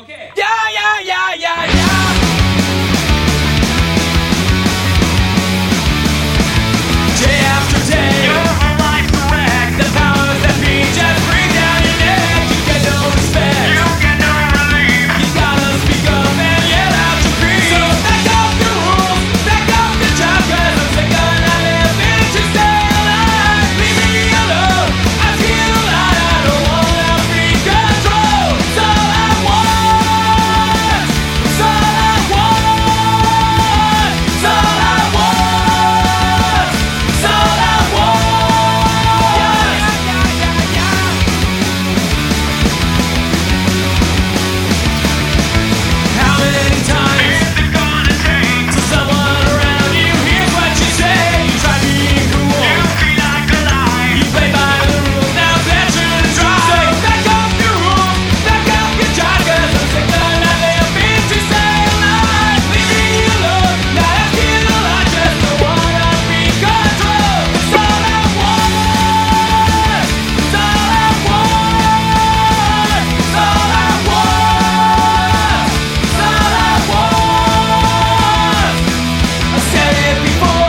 Okay. Yeah, yeah, yeah, yeah, before.